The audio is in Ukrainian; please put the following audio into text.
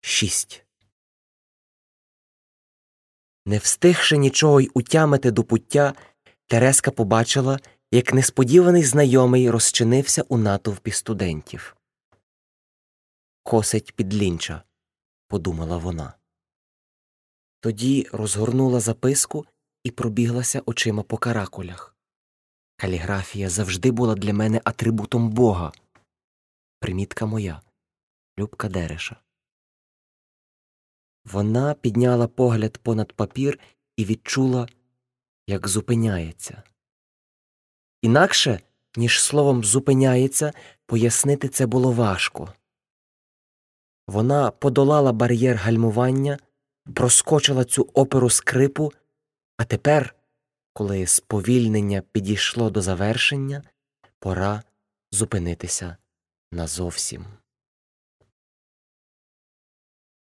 6. Не встигши нічого й утямити до пуття, Тереска побачила, як несподіваний знайомий розчинився у натовпі студентів. Косить під лінча, подумала вона. Тоді розгорнула записку і пробіглася очима по каракулях. Каліграфія завжди була для мене атрибутом Бога. Примітка моя Любка Дереша. Вона підняла погляд понад папір і відчула, як зупиняється. Інакше, ніж словом зупиняється, пояснити це було важко. Вона подолала бар'єр гальмування, проскочила цю оперу скрипу, а тепер, коли сповільнення підійшло до завершення, пора зупинитися назовсім.